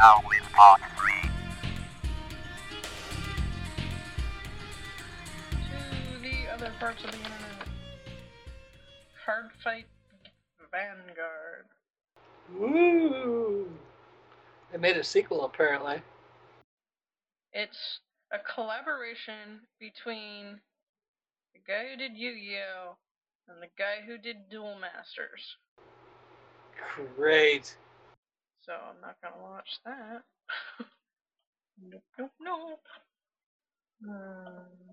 Now with part 3. to the other parts of the internet. Hard Fight Vanguard. Woo! They made a sequel apparently. It's a collaboration between the guy who did Yu-Gi-Oh! and the guy who did Duel Masters. Great. So I'm not gonna watch that. nope, nope, nope. Hmm.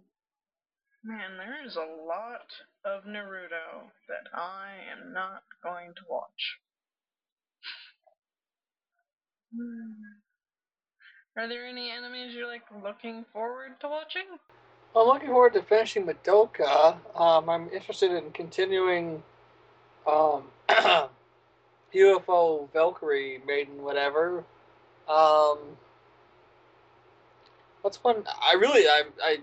Man, there is a lot of Naruto that I am not going to watch. Hmm. Are there any enemies you're like looking forward to watching? I'm looking forward to finishing Madoka. Um, I'm interested in continuing um, UFO Valkyrie Maiden, whatever. Um, what's one? I really, I, I,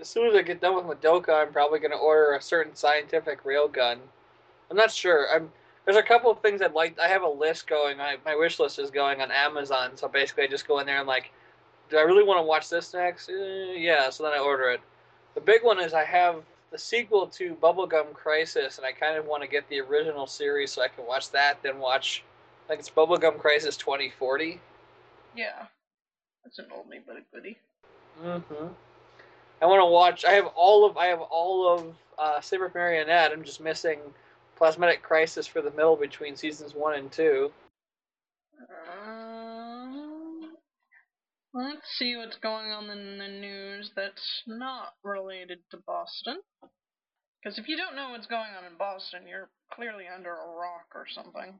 as soon as I get done with Madoka, I'm probably going to order a certain scientific railgun. I'm not sure. I'm there's a couple of things I'd like. I have a list going. I, my wish list is going on Amazon. So basically, I just go in there and like, do I really want to watch this next? Uh, yeah. So then I order it. The big one is I have the sequel to Bubblegum Crisis, and I kind of want to get the original series so I can watch that, then watch, I think it's Bubblegum Crisis 2040. Yeah. That's an oldie but a goodie. Mm-hmm. I want to watch. I have all of. I have all of uh, Saber Marionette. I'm just missing Plasmatic Crisis for the middle between seasons one and two. Um, let's see what's going on in the news that's not related to Boston. Because if you don't know what's going on in Boston, you're clearly under a rock or something.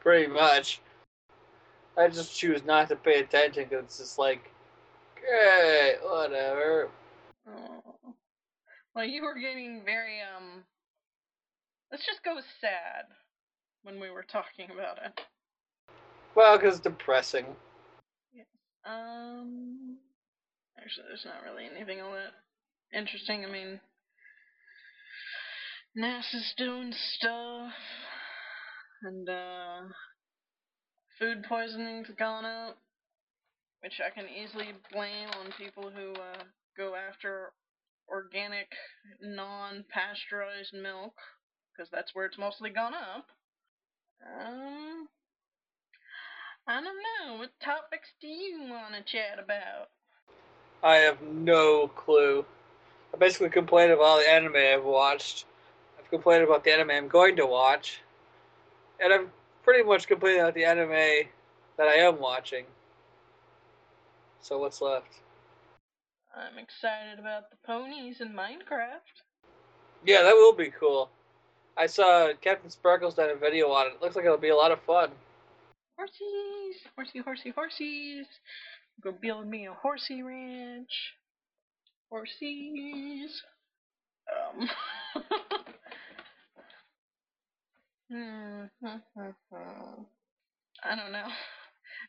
Pretty much. I just choose not to pay attention because it's just like, okay, whatever. Oh. Well, you were getting very, um. Let's just go sad when we were talking about it. Well, because it's depressing. Um. Actually, there's not really anything all that interesting. I mean, NASA's doing stuff, and uh, food poisoning's gone up, which I can easily blame on people who uh, go after organic, non-pasteurized milk, because that's where it's mostly gone up. Um, I don't know. What topics do you want to chat about? I have no clue. I basically complained about all the anime I've watched. I've complained about the anime I'm going to watch. And I've pretty much complained about the anime that I am watching. So what's left? I'm excited about the ponies in Minecraft. Yeah, that will be cool. I saw CaptainSparklez done a video on it. Looks like it'll be a lot of fun. Horsies, horsey, horsey, horsies. Go build me a horsey ranch. Horsies. Um. I don't know.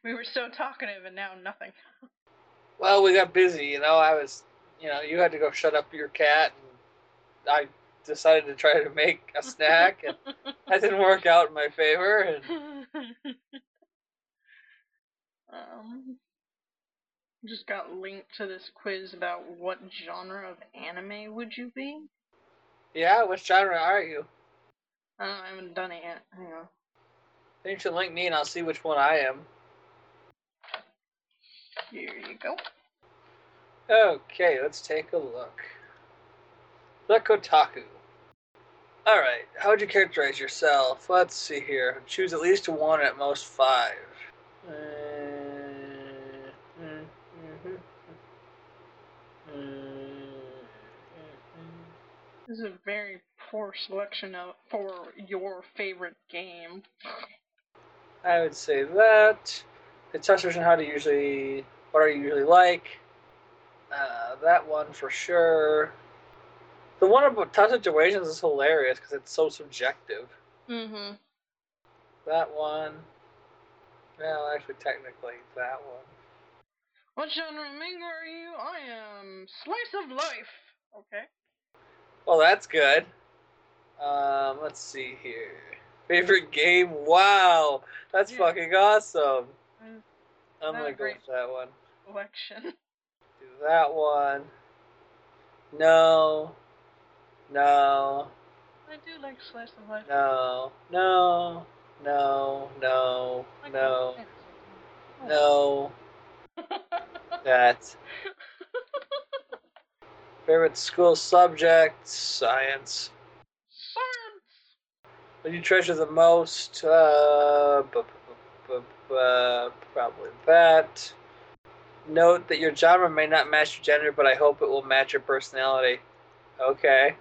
We were so talkative and now nothing. Well, we got busy, you know. I was, you know, you had to go shut up your cat, and I decided to try to make a snack, and that didn't work out in my favor. And um, just got linked to this quiz about what genre of anime would you be? yeah, which genre are you? I, I haven't done it yet. Hang on. Then you should link me, and I'll see which one I am. Here you go. Okay, let's take a look. The Kotaku. Alright, how would you characterize yourself? Let's see here. Choose at least one, at most five. Uh, mm, mhm, mm, mm, This is a very poor selection of for your favorite game. I would say that. It touches on how to usually, what are you usually like. Uh, that one for sure. The one about tough situations is hilarious because it's so subjective. Mm-hmm. That one. Well, actually, technically, that one. What genre of manga are you? I am slice of life. Okay. Well, that's good. Um, let's see here. Favorite game? Wow, that's Yeah. fucking awesome. Mm, I'm not gonna go with that one. Election. Do that one. No. No. I do like slice of life. No. No. No. No. No. No. That. Favorite school subject? Science. Science. What do you treasure the most? Uh, bu- bu- bu- bu- uh, probably that. Note that your genre may not match your gender, but I hope it will match your personality. Okay.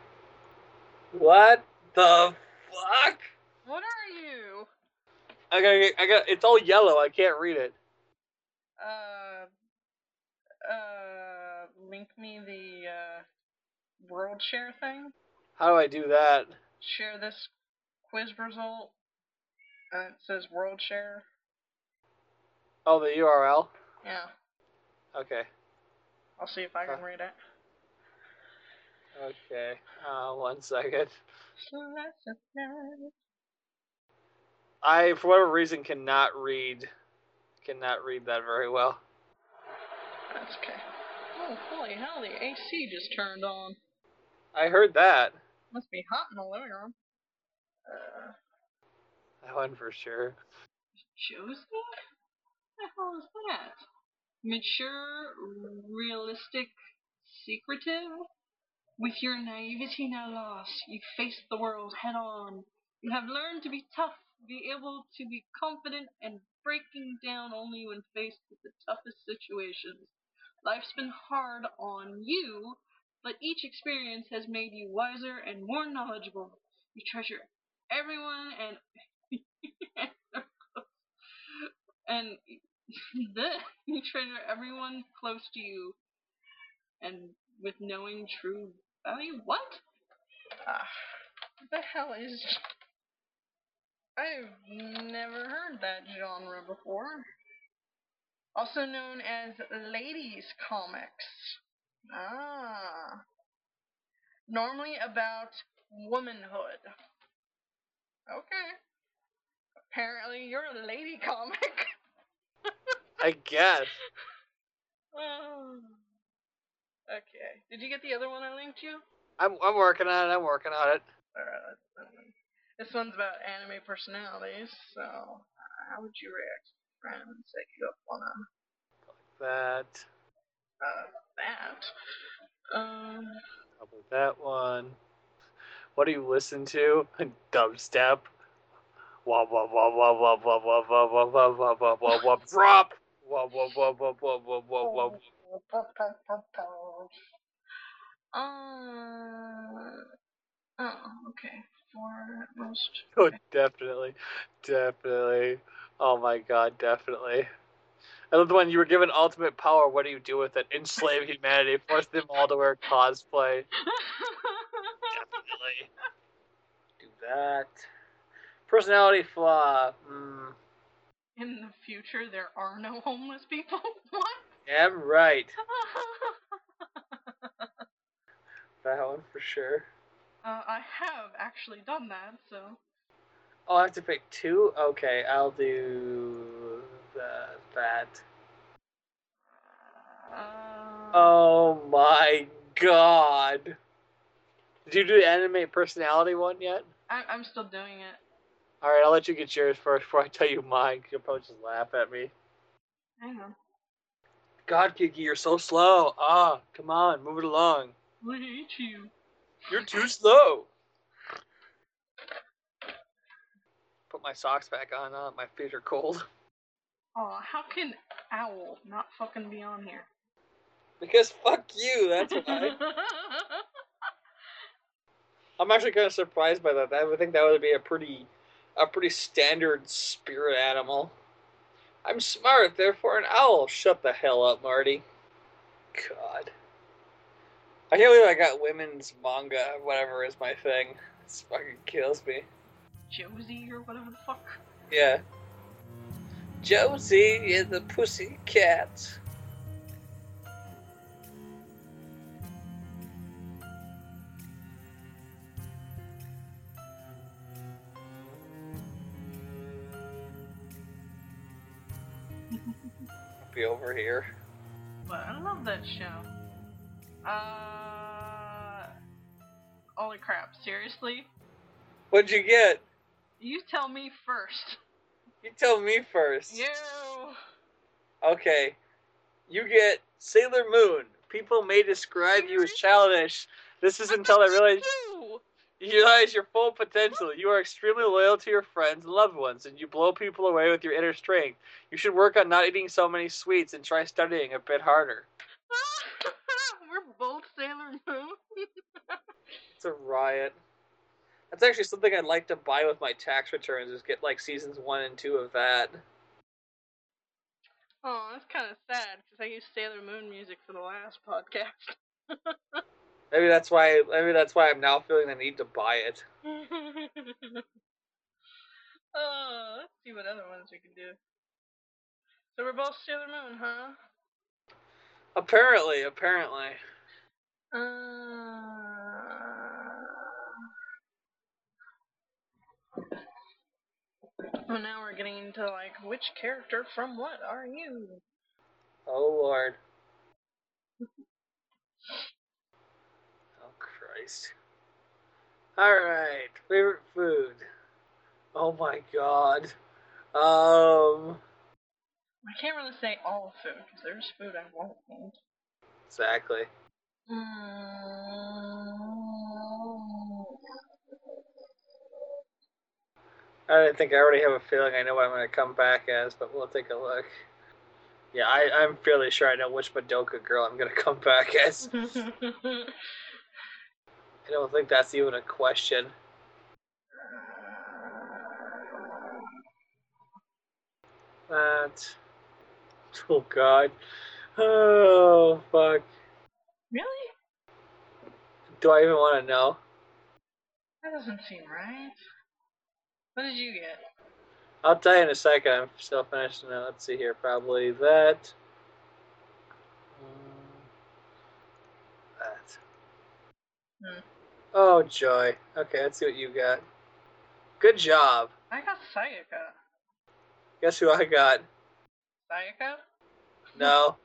What the fuck? What are you? I got, I got. It's all yellow. I can't read it. Uh, uh, link me the world share thing. How do I do that? Share this quiz result. Uh, it says world share. Oh, the URL. Yeah, Okay. I'll see if I can Huh. read it. Okay. Uh, one second. Slice of life. I, for whatever reason, cannot read. Cannot read that very well. That's okay. Oh, holy hell, the AC just turned on. I heard that. Must be hot in the living room. Uh, That one for sure. Josie? What the hell is that? Mature, realistic, secretive? With your naivety now lost, you face the world head on. You have learned to be tough, be able to be confident, and breaking down only when faced with the toughest situations. Life's been hard on you, but each experience has made you wiser and more knowledgeable. You treasure everyone and and the you treasure everyone close to you and with knowing true value. What? What the hell is i've never heard that genre before. Also known as ladies comics ah normally about womanhood okay apparently you're a lady comic I guess. Oh. Okay. Did you get the other one I linked you? I'm I'm working on it. I'm working on it. Alright. This one's about anime personalities, so how would you react if friends set you up on like That. uh, Um, Probably that one. What do you listen to? Dubstep. Wah wah wah wah wah wah wah wah wah wah wah wah wah wah drop. Wah wah wah wah wah wah wah wah. Uh, oh, okay. For most. Oh, definitely, definitely. Oh my god, definitely. I love the one you were given ultimate power. What do you do with it? Enslave humanity. Force them all to wear cosplay. Definitely. Do that. Personality flaw. Hmm. In the future, there are no homeless people. What? Am right. That one for sure. uh, I have actually done that, so. Oh, I have to pick two. Okay, I'll do the, that. Oh my god. Did you do the anime personality one yet? I, I'm still doing it. Alright, I'll let you get yours first before I tell you mine, you'll probably just laugh at me. Hang on. God, Kiki, you're so slow. Ah, come on, move it along. I hate you. You're too slow. Put my socks back on. Uh, my feet are cold. Oh, how can Owl not fucking be on here? Because fuck you, that's why. I'm actually kind of surprised by that. I would think that would be a pretty, a pretty standard spirit animal. I'm smart, therefore an owl. Shut the hell up, Marty. God. I can't believe I got women's manga, whatever is my thing. This fucking kills me. Josie or whatever the fuck. Yeah. Josie is the pussy cat. Be over here. But I love that show. Uh, holy crap! Seriously? What'd you get? You tell me first. You tell me first. You. Okay. You get Sailor Moon. People may describe you as childish. This is until I realize You. realize your full potential. You are extremely loyal to your friends and loved ones, and you blow people away with your inner strength. You should work on not eating so many sweets and try studying a bit harder. We're both Sailor Moon. It's a riot. That's actually something I'd like to buy with my tax returns. Is get like seasons one and two of that. Oh, that's kind of sad because I used Sailor Moon music for the last podcast. Maybe that's why. Maybe that's why I'm now feeling the need to buy it. oh, let's see what other ones we can do. So we're both Sailor Moon, huh? Apparently, apparently. Uh... Well, now we're getting into like which character from what are you? Oh lord. Christ. Alright, favorite food. Oh my god. Um I can't really say all food because there's food I won't eat. exactly. Mm. I think I already have a feeling I know what I'm gonna come back as, but we'll take a look. Yeah, I, I'm fairly sure I know which Madoka girl I'm gonna come back as. I don't think that's even a question. That. Oh god. Oh fuck. really? Do I even want to know? That doesn't seem right. What did you get? I'll tell you in a second. I'm still finishing it. Let's see here. Probably that. Mm, That. Hmm. Oh joy. Okay, let's see what you got. Good job. I got Sayaka. Guess who I got? Sayaka? No.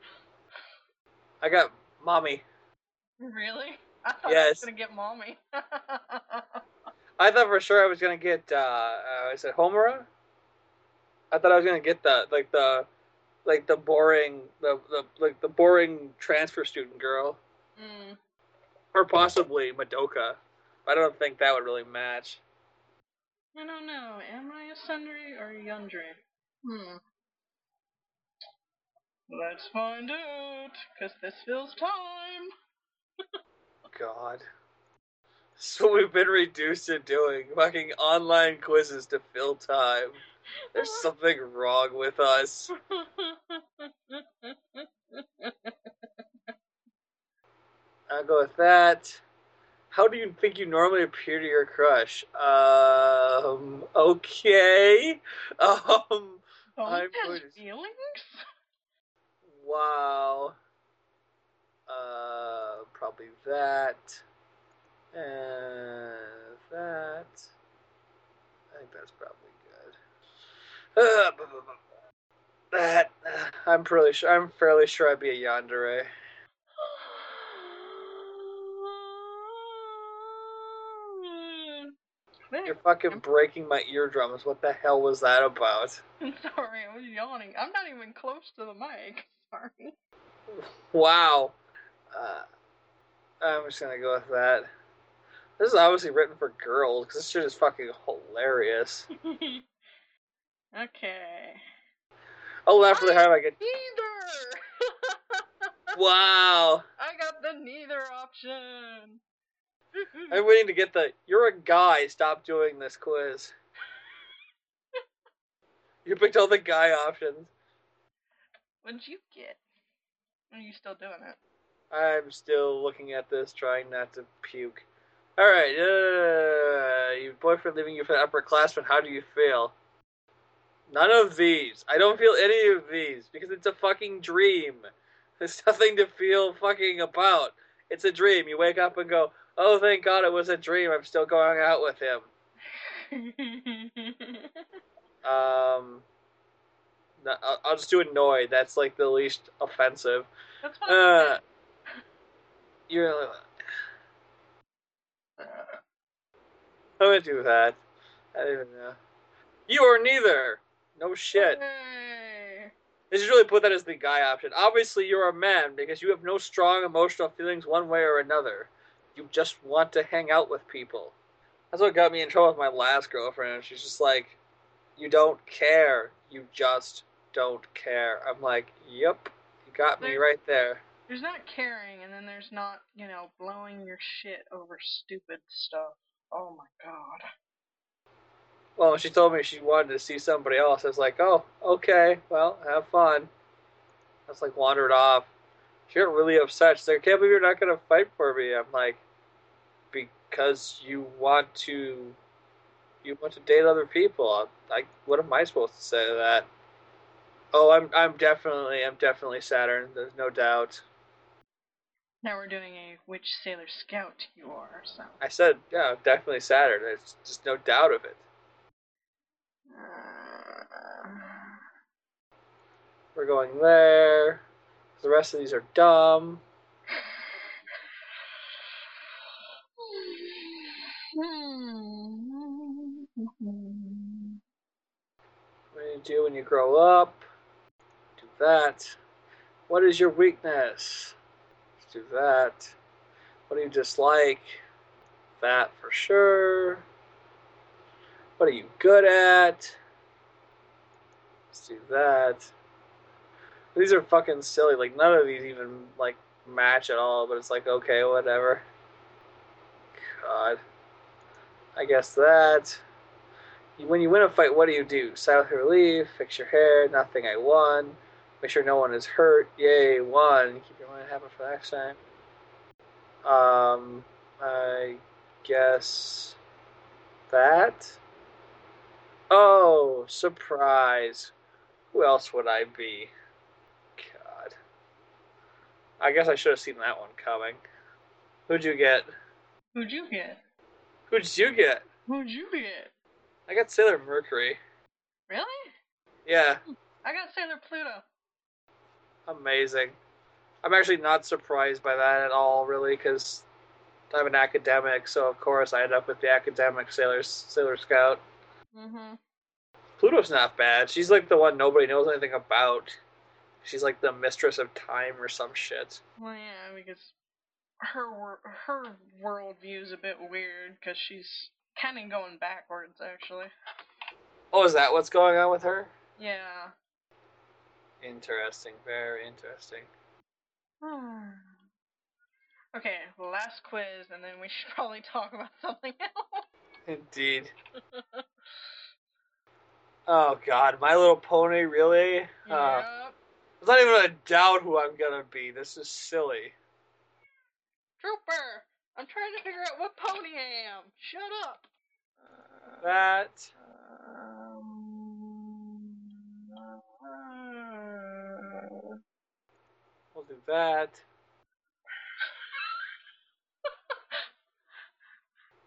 I got mommy. Really? I thought I Yes. was gonna get mommy. I thought for sure I was gonna get. uh, uh Is it Homura? I thought I was gonna get the like the like the boring the, the like the boring transfer student girl, mm. Or possibly Madoka. I don't think that would really match. I don't know. Am I a tsundere or a yandere? Hmm. Let's find out, because this fills time. God. So we've been reduced to doing. Fucking online quizzes to fill time. There's something wrong with us. I'll go with that. How do you think you normally appear to your crush? Um, okay. Um, Bones I'm has to- feelings? wow. Uh, probably that. And that. I think that's probably good. Uh, that. uh, I'm pretty sure. I'm fairly sure I'd be a yandere. You're fucking breaking my eardrums. What the hell was that about? I'm sorry, I was yawning. I'm not even close to the mic. Sorry. Wow. Uh, I'm just gonna go with that. This is obviously written for girls because this shit is fucking hilarious. okay. I'll laugh really hard I get. Neither! Wow. I got the neither option. I'm waiting to get the. You're a guy. Stop doing this quiz. You picked all the guy options. What'd you get? Are you still doing it? I'm still looking at this, trying not to puke. All right. Uh, your boyfriend leaving you for the upperclassmen. How do you feel? None of these. I don't feel any of these because it's a fucking dream. There's nothing to feel fucking about. It's a dream. You wake up and go, "Oh, thank God it was a dream. I'm still going out with him." Um, No, I'll, I'll just do annoyed. That's like the least offensive. That's what Uh, you're. I I'm gonna do that. I don't even know. You are neither. No shit. Hey. They should really put that as the guy option. Obviously, you're a man because you have no strong emotional feelings one way or another. You just want to hang out with people. That's what got me in trouble with my last girlfriend. She's just like, you don't care. You just don't care. I'm like, yep, you got me right there. There's not caring, and then there's not, you know, blowing your shit over stupid stuff. Oh my god. Well, she told me she wanted to see somebody else, I was like, oh, okay, well, have fun. I was like, wandered off. She got really upset. She's like, I can't believe you're not going to fight for me. I'm like, because you want to, you want to date other people. Like, what am I supposed to say to that? Oh, I'm, I'm definitely, I'm definitely Saturn. There's no doubt. Now we're doing a which Sailor Scout you are, so. I said, yeah, definitely Saturn. There's just no doubt of it. Uh, We're going there. The rest of these are dumb. Do when you grow up? Do that. What is your weakness? Do that. What do you dislike? That for sure. What are you good at? Let's do that. These are fucking silly. Like none of these even like match at all. But it's like okay, whatever. God. I guess that. When you win a fight, what do you do? Silently relief, fix your hair, nothing I won. Make sure no one is hurt. Yay, won. Keep your mind happy for the next time. Um, I guess that. Oh, surprise. Who else would I be? God. I guess I should have seen that one coming. Who'd you get? Who'd you get? Who'd you get? Who'd you get? I got Sailor Mercury. Really? Yeah, I got Sailor Pluto. amazing. I'm actually not surprised by that at all, really, because I'm an academic, so of course I end up with the academic Sailor Sailor Scout. Mm-hmm. Pluto's not bad. She's like the one nobody knows anything about. She's like the mistress of time or some shit. Well, yeah, because her her worldview is a bit weird because she's kind of going backwards, actually. Oh, is that what's going on with her? Yeah. Interesting, very interesting. okay, last quiz, and then we should probably talk about something else. Indeed. Oh God, My Little Pony, really? Uh, Yep. there's not even a doubt who I'm gonna be. This is silly. Trooper, I'm trying to figure out what pony I am. Shut up. That. We'll do that.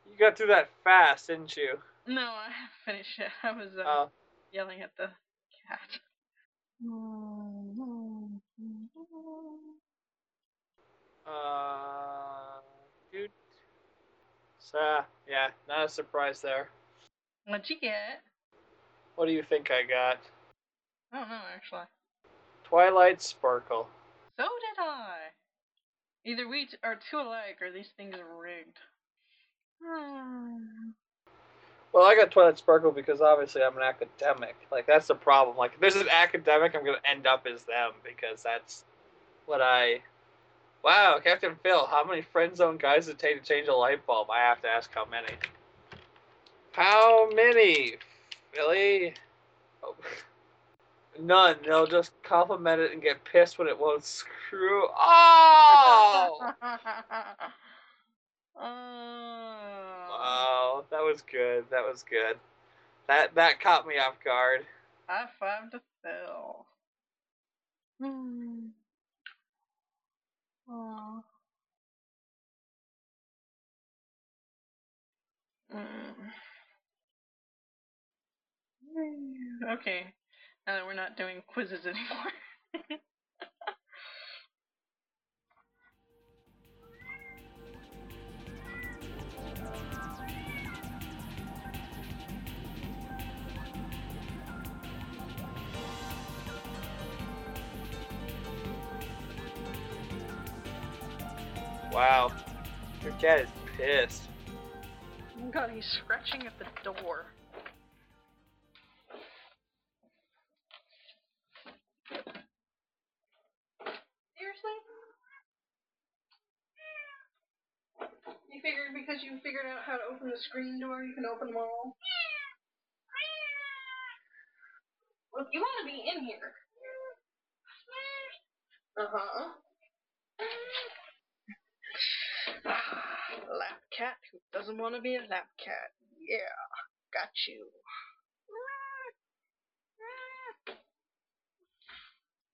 You got through that fast, didn't you? No, I haven't finished yet. I was uh, Oh, yelling at the cat. uh, dude. So, a surprise there. What'd you get? What do you think I got? I don't know, actually. Twilight Sparkle. So did I. Either we t- are too alike or these things are rigged. Hmm. Well, I got Twilight Sparkle because obviously I'm an academic. Like that's the problem. Like if there's an academic, I'm gonna end up as them because that's what I. Wow, Captain Phil, how many friend zone guys does it take to change a light bulb? I have to ask how many. How many, Philly? Oh. None. They'll just compliment it and get pissed when it won't screw. Oh! Oh. wow, that was good. That was good. That that caught me off guard. High five to Phil. Hmm. Aw. Mm. Okay. Now that we're not doing quizzes anymore. Wow. Your cat is pissed. Oh god, he's scratching at the door. Figured out how to open the screen door, you can open them all? Well, you want to be in here. Uh huh. lap cat who doesn't want to be a lap cat. Yeah, got you.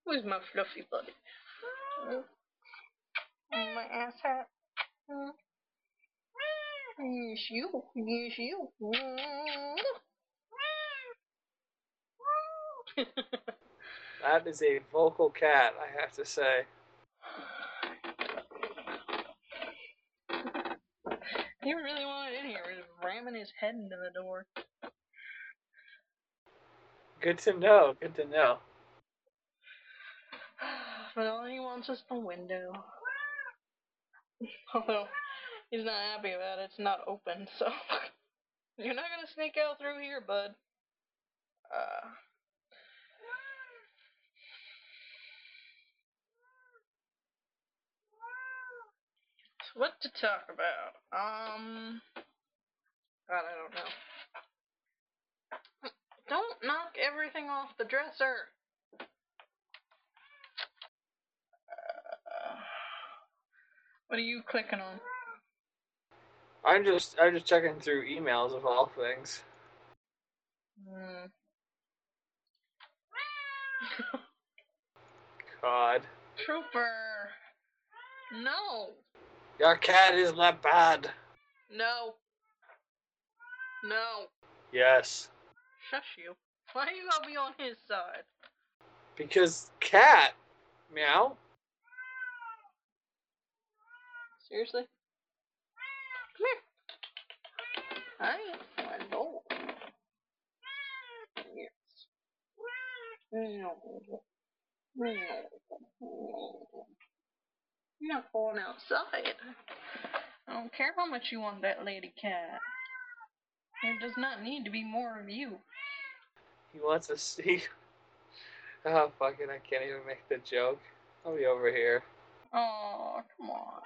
Who's my fluffy buddy? My ass hat. Yes, you. Yes, you. That is a vocal cat, I have to say. he really wanted in here. He was ramming his head into the door. Good to know. Good to know. But all he wants is the window. Although he's not happy about it, it's not open, so you're not gonna sneak out through here, bud. Uh. What to talk about? Um. God, I don't know. Don't knock everything off the dresser. Uh, what are you clicking on? I'm just I'm just checking through emails of all things. Hmm. God. Trooper. No. Your cat is not bad. No. No. Yes. Shush you. Why are you gotta be on his side? Because cat. Meow. Seriously? I dog. Yes. No. No. You're not going outside. I don't care how much you want that lady cat. There does not need to be more of you. He wants to see. Oh fucking! I can't even make the joke. I'll be over here. Oh, come on.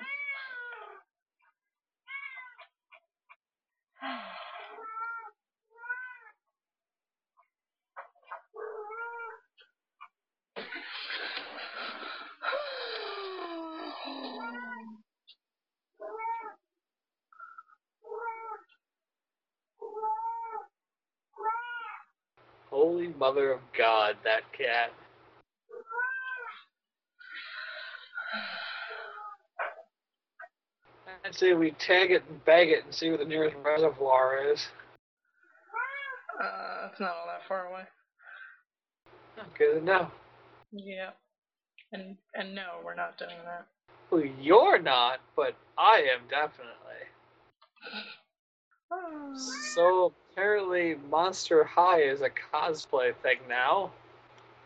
Mother of God, that cat. I'd say we tag it and bag it and see where the nearest reservoir is. Uh, it's not all that far away. Good to know. Yeah. And and no, we're not doing that. Well, you're not, but I am definitely. So apparently, Monster High is a cosplay thing now.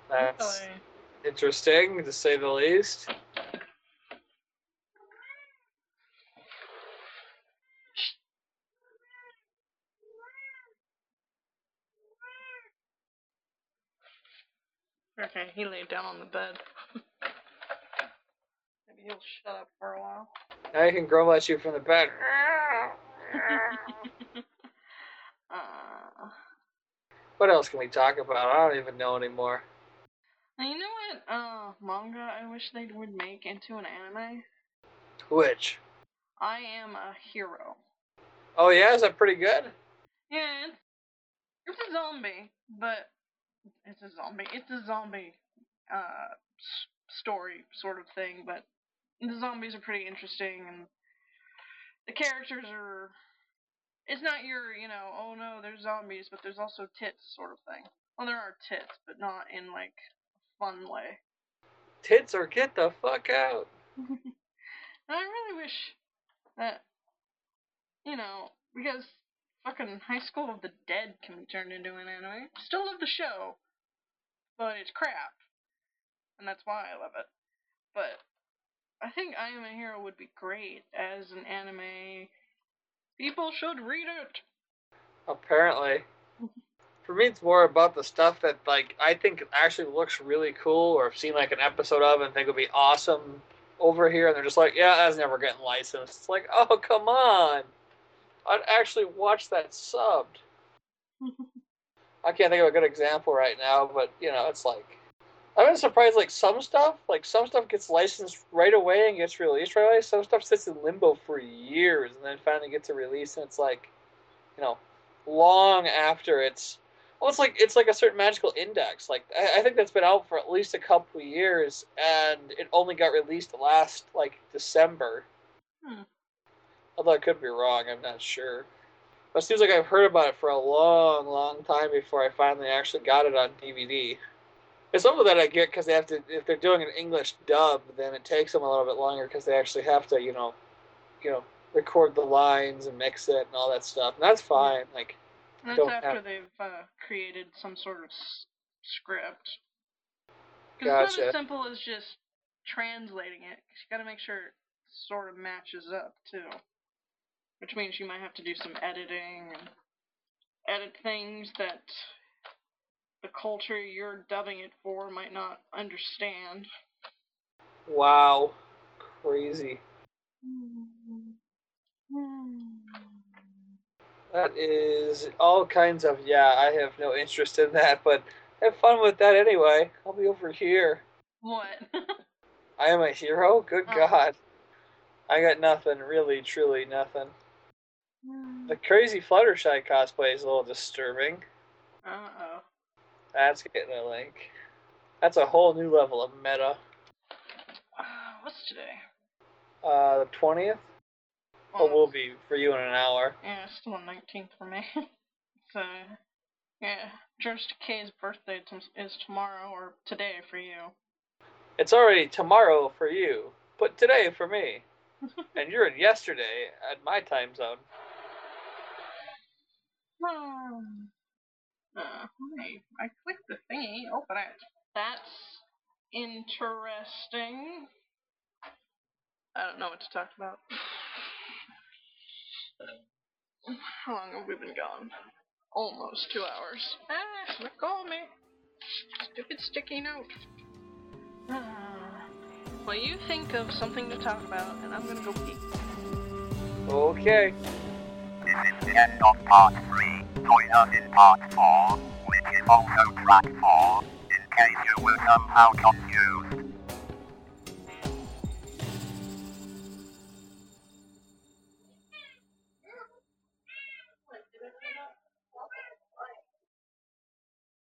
That's Really? interesting, to say the least. Okay, he laid down on the bed. Maybe he'll shut up for a while. Now I can growl at you from the bed. uh, What else can we talk about? I don't even know anymore. now you know what uh manga I wish they would make into an anime? Which? I am a hero. Oh yeah, is that pretty good? Yeah, it's, it's a zombie, but it's a zombie. It's a zombie uh s- story sort of thing, but the zombies are pretty interesting and the characters are it's not your, you know, oh no, there's zombies, but there's also tits sort of thing. Well, there are tits, but not in like a fun way. Tits or get the fuck out. I really wish that, you know, because fucking High School of the Dead can be turned into an anime. Still love the show, but it's crap, and that's why I love it. But I think I Am a Hero would be great as an anime. People should read it. Apparently. For me, it's more about the stuff that, like, I think actually looks really cool, or I've seen like an episode of and think would be awesome over here, and they're just like, yeah, that's never getting licensed. It's like, oh, come on. I'd actually watch that subbed. I can't think of a good example right now, but you know, it's like Been surprised. Like some stuff, like some stuff gets licensed right away and gets released right away. Some stuff sits in limbo for years and then finally gets a release, and it's like, you know, long after it's. Well, it's like it's like a certain magical index. Like I, I think that's been out for at least a couple of years, and it only got released last like December. Hmm. Although I could be wrong, I'm not sure. But it seems like I've heard about it for a long, long time before I finally actually got it on DVD. It's some of that I get because they have to, if they're doing an English dub, then it takes them a little bit longer because they actually have to, you know, you know, record the lines and mix it and all that stuff. And that's fine. Like, That's after have- they've uh, created some sort of s- script. Because it's not as simple as just translating it. 'cause you got to make sure it sort of matches up too. Which means you might have to do some editing and edit things that the culture you're dubbing it for might not understand. wow, crazy. That is all kinds of yeah. I have no interest in that, but have fun with that anyway. I'll be over here. What? I am a hero. Good Oh. God, I got nothing. Really, truly nothing. The crazy Fluttershy cosplay is a little disturbing. uh oh. That's getting a link. That's a whole new level of meta. Uh, what's today? Uh, the twentieth. Oh, will be for you in an hour. Yeah, it's still the 19th for me. so, yeah, George Takei's birthday t- is tomorrow or today for you. It's already tomorrow for you, but today for me. and you're in yesterday at my time zone. Uh, hey, I clicked the thingy. Open it. That's interesting. I don't know what to talk about. How long have we been gone? Almost two hours. Ah, let go of me. Stupid sticky note. Ah. Well, you think of something to talk about, and I'm gonna go pee. Okay. This is the end of part 3. Join us in part 4, which is also track 4, in case you were somehow confused.